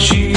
she